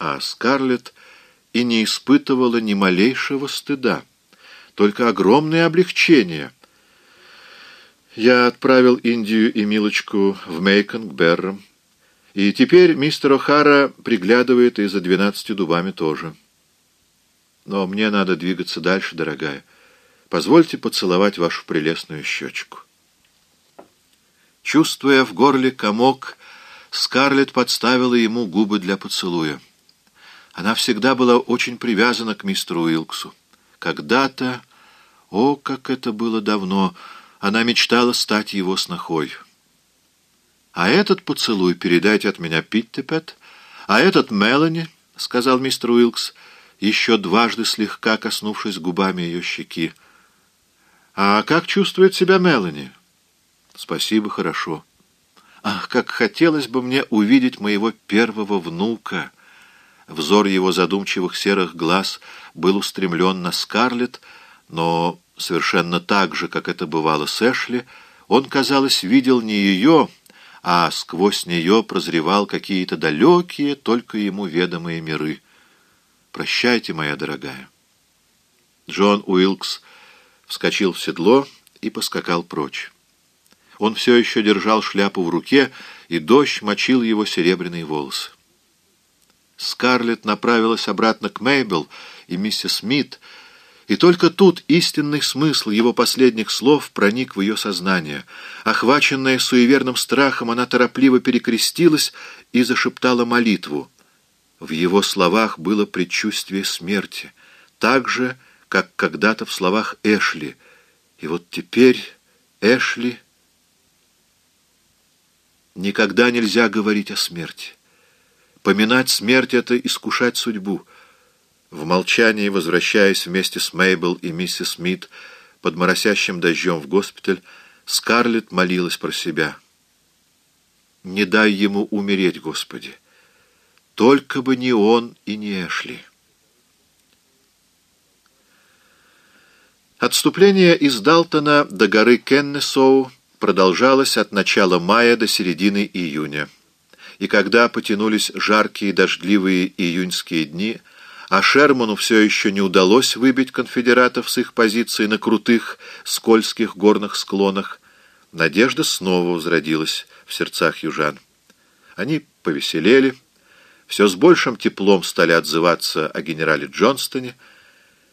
а Скарлетт и не испытывала ни малейшего стыда, только огромное облегчение. Я отправил Индию и Милочку в Мейкон к Беррам, и теперь мистер О'Хара приглядывает и за двенадцатью дубами тоже. Но мне надо двигаться дальше, дорогая. Позвольте поцеловать вашу прелестную щечку. Чувствуя в горле комок, Скарлетт подставила ему губы для поцелуя. Она всегда была очень привязана к мистеру Уилксу. Когда-то, о, как это было давно, она мечтала стать его снохой. «А этот поцелуй передайте от меня Питтипет, а этот Мелани», — сказал мистер Уилкс, еще дважды слегка коснувшись губами ее щеки. «А как чувствует себя Мелани?» «Спасибо, хорошо». «Ах, как хотелось бы мне увидеть моего первого внука!» Взор его задумчивых серых глаз был устремлен на Скарлетт, но совершенно так же, как это бывало с Эшли, он, казалось, видел не ее, а сквозь нее прозревал какие-то далекие, только ему ведомые миры. «Прощайте, моя дорогая». Джон Уилкс вскочил в седло и поскакал прочь. Он все еще держал шляпу в руке, и дождь мочил его серебряные волосы. Скарлетт направилась обратно к Мейбл и миссис Смит, и только тут истинный смысл его последних слов проник в ее сознание. Охваченная суеверным страхом, она торопливо перекрестилась и зашептала молитву. В его словах было предчувствие смерти, так же, как когда-то в словах Эшли. И вот теперь Эшли... Никогда нельзя говорить о смерти. Поминать смерть — это искушать судьбу. В молчании, возвращаясь вместе с Мейбл и миссис Смит под моросящим дождем в госпиталь, Скарлетт молилась про себя. «Не дай ему умереть, Господи! Только бы не он и не Эшли!» Отступление из Далтона до горы Кеннесоу продолжалось от начала мая до середины июня и когда потянулись жаркие дождливые июньские дни, а Шерману все еще не удалось выбить конфедератов с их позиций на крутых, скользких горных склонах, надежда снова возродилась в сердцах южан. Они повеселели, все с большим теплом стали отзываться о генерале Джонстоне.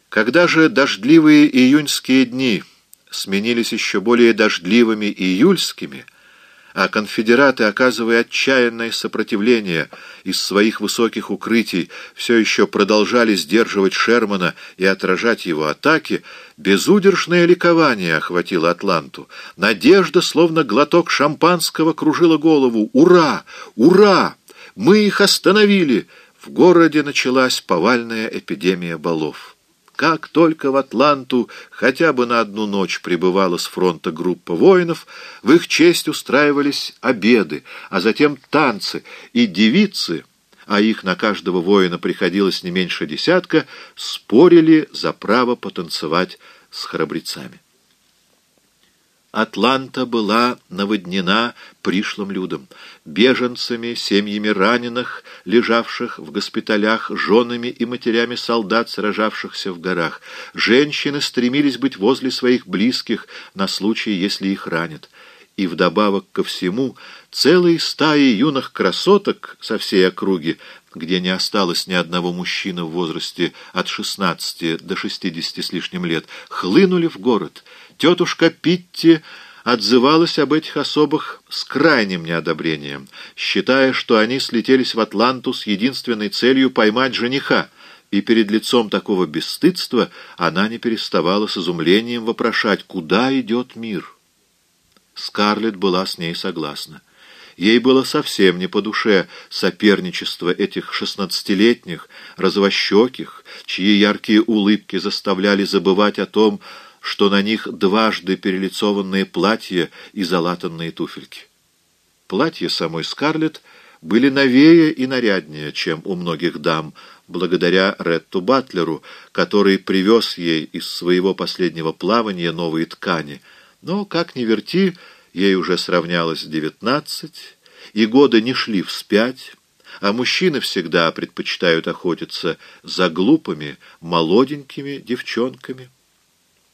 Когда же дождливые июньские дни сменились еще более дождливыми июльскими – а конфедераты, оказывая отчаянное сопротивление из своих высоких укрытий, все еще продолжали сдерживать Шермана и отражать его атаки, безудержное ликование охватило Атланту. Надежда, словно глоток шампанского, кружила голову. «Ура! Ура! Мы их остановили!» В городе началась повальная эпидемия балов. Как только в Атланту хотя бы на одну ночь прибывала с фронта группа воинов, в их честь устраивались обеды, а затем танцы, и девицы, а их на каждого воина приходилось не меньше десятка, спорили за право потанцевать с храбрецами. Атланта была наводнена пришлым людом, беженцами, семьями раненых, лежавших в госпиталях, женами и матерями солдат, сражавшихся в горах. Женщины стремились быть возле своих близких на случай, если их ранят. И вдобавок ко всему целые стаи юных красоток со всей округи, где не осталось ни одного мужчины в возрасте от 16 до 60 с лишним лет, хлынули в город — Тетушка Питти отзывалась об этих особых с крайним неодобрением, считая, что они слетелись в Атланту с единственной целью поймать жениха, и перед лицом такого бесстыдства она не переставала с изумлением вопрошать, куда идет мир. Скарлетт была с ней согласна. Ей было совсем не по душе соперничество этих шестнадцатилетних, развощеких, чьи яркие улыбки заставляли забывать о том, что на них дважды перелицованные платья и залатанные туфельки. Платья самой Скарлетт были новее и наряднее, чем у многих дам, благодаря Ретту Батлеру, который привез ей из своего последнего плавания новые ткани. Но, как ни верти, ей уже сравнялось девятнадцать, и годы не шли вспять, а мужчины всегда предпочитают охотиться за глупыми, молоденькими девчонками.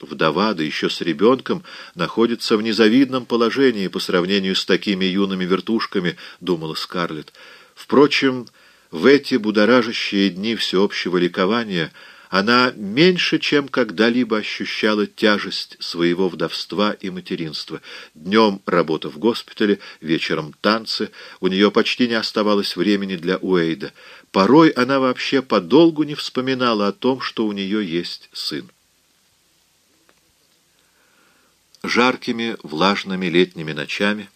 Вдова, да еще с ребенком, находится в незавидном положении по сравнению с такими юными вертушками, думала Скарлетт. Впрочем, в эти будоражащие дни всеобщего ликования она меньше, чем когда-либо ощущала тяжесть своего вдовства и материнства. Днем работа в госпитале, вечером танцы, у нее почти не оставалось времени для Уэйда. Порой она вообще подолгу не вспоминала о том, что у нее есть сын. Жаркими, влажными летними ночами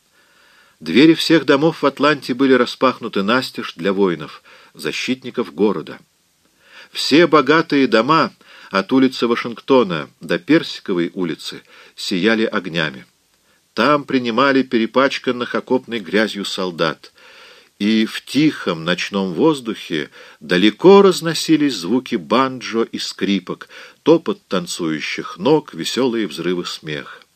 Двери всех домов в Атланте были распахнуты настежь для воинов, защитников города. Все богатые дома от улицы Вашингтона до Персиковой улицы сияли огнями. Там принимали перепачканных окопной грязью солдат, и в тихом ночном воздухе далеко разносились звуки банджо и скрипок, топот танцующих ног, веселые взрывы смеха.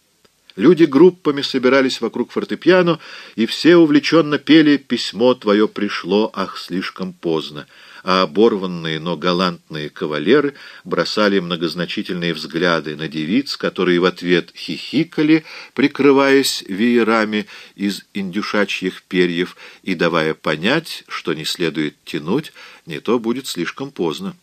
Люди группами собирались вокруг фортепиано, и все увлеченно пели «Письмо твое пришло, ах, слишком поздно», а оборванные, но галантные кавалеры бросали многозначительные взгляды на девиц, которые в ответ хихикали, прикрываясь веерами из индюшачьих перьев и давая понять, что не следует тянуть, не то будет слишком поздно.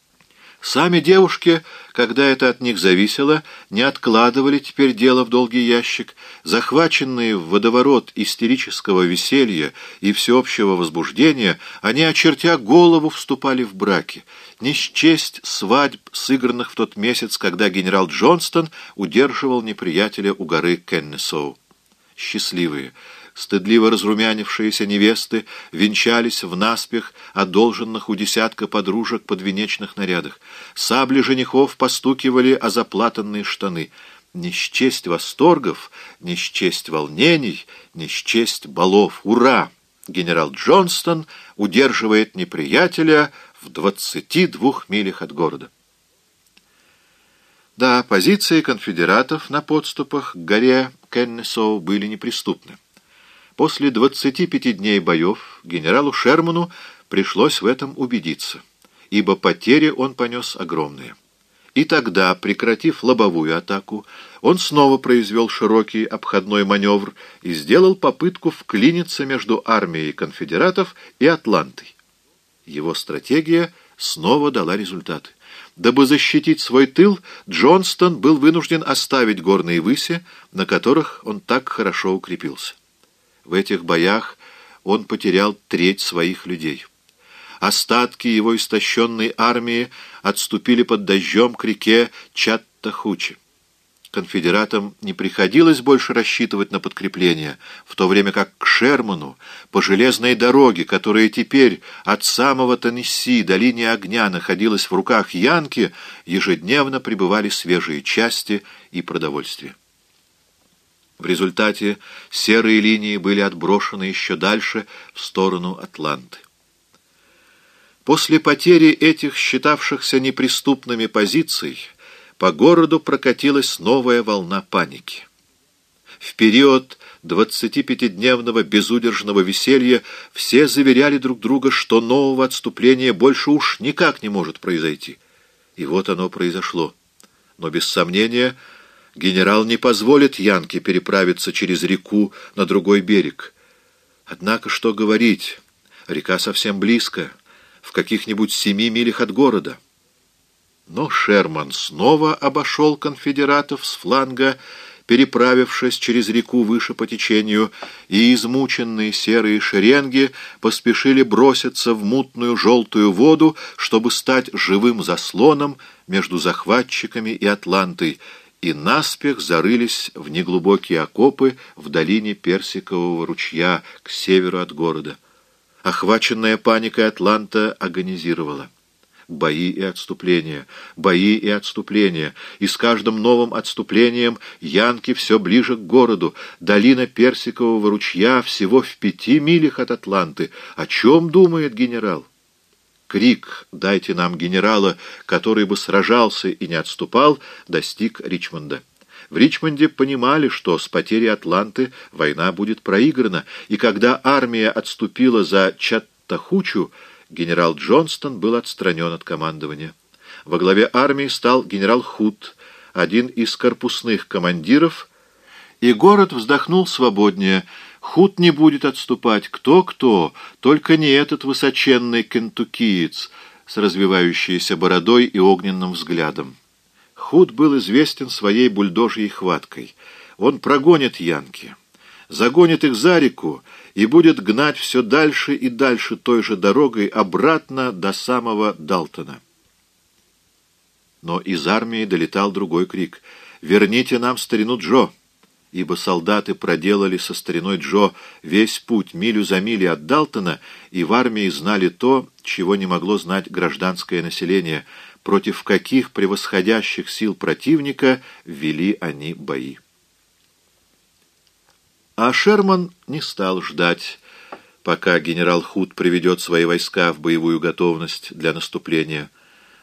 Сами девушки, когда это от них зависело, не откладывали теперь дело в долгий ящик. Захваченные в водоворот истерического веселья и всеобщего возбуждения, они, очертя голову, вступали в браки. Не счесть свадьб, сыгранных в тот месяц, когда генерал Джонстон удерживал неприятеля у горы Кеннесоу. Счастливые! Стыдливо разрумянившиеся невесты венчались в наспех, одолженных у десятка подружек подвенечных нарядах. Сабли женихов постукивали о заплатанные штаны. Не счесть восторгов, не счесть волнений, не счесть балов. Ура! Генерал Джонстон удерживает неприятеля в двадцати двух милях от города. Да, позиции конфедератов на подступах к горе Кеннесоу были неприступны. После 25 дней боев генералу Шерману пришлось в этом убедиться, ибо потери он понес огромные. И тогда, прекратив лобовую атаку, он снова произвел широкий обходной маневр и сделал попытку вклиниться между армией конфедератов и Атлантой. Его стратегия снова дала результаты. Дабы защитить свой тыл, Джонстон был вынужден оставить горные выси, на которых он так хорошо укрепился. В этих боях он потерял треть своих людей. Остатки его истощенной армии отступили под дождем к реке Чаттахучи. Конфедератам не приходилось больше рассчитывать на подкрепление, в то время как к Шерману, по железной дороге, которая теперь от самого Теннесси до линии огня находилась в руках Янки, ежедневно прибывали свежие части и продовольствие. В результате серые линии были отброшены еще дальше в сторону Атланты. После потери этих считавшихся неприступными позиций по городу прокатилась новая волна паники. В период 25-дневного безудержного веселья все заверяли друг друга, что нового отступления больше уж никак не может произойти. И вот оно произошло. Но без сомнения Генерал не позволит Янке переправиться через реку на другой берег. Однако, что говорить, река совсем близко, в каких-нибудь семи милях от города. Но Шерман снова обошел конфедератов с фланга, переправившись через реку выше по течению, и измученные серые шеренги поспешили броситься в мутную желтую воду, чтобы стать живым заслоном между захватчиками и Атлантой, и наспех зарылись в неглубокие окопы в долине Персикового ручья к северу от города. Охваченная паникой Атланта агонизировала. Бои и отступления, бои и отступления, и с каждым новым отступлением Янки все ближе к городу, долина Персикового ручья всего в пяти милях от Атланты. О чем думает генерал? Крик «Дайте нам генерала, который бы сражался и не отступал» достиг Ричмонда. В Ричмонде понимали, что с потерей Атланты война будет проиграна, и когда армия отступила за Чат Чаттахучу генерал Джонстон был отстранен от командования. Во главе армии стал генерал Худ, один из корпусных командиров, и город вздохнул свободнее. Худ не будет отступать. Кто-кто, только не этот высоченный кентукиец с развивающейся бородой и огненным взглядом. Худ был известен своей бульдожьей хваткой. Он прогонит янки, загонит их за реку и будет гнать все дальше и дальше той же дорогой обратно до самого Далтона. Но из армии долетал другой крик «Верните нам старину Джо!» Ибо солдаты проделали со стариной Джо весь путь милю за милей от Далтона, и в армии знали то, чего не могло знать гражданское население — против каких превосходящих сил противника вели они бои. А Шерман не стал ждать, пока генерал Худ приведет свои войска в боевую готовность для наступления.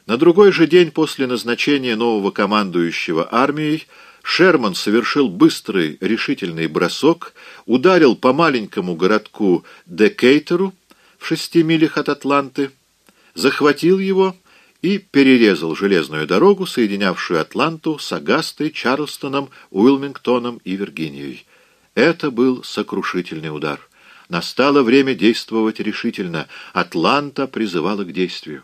На другой же день после назначения нового командующего армией Шерман совершил быстрый решительный бросок, ударил по маленькому городку Декейтеру в шести милях от Атланты, захватил его и перерезал железную дорогу, соединявшую Атланту с Агастой, Чарльстоном, Уилмингтоном и Виргинией. Это был сокрушительный удар. Настало время действовать решительно. Атланта призывала к действию.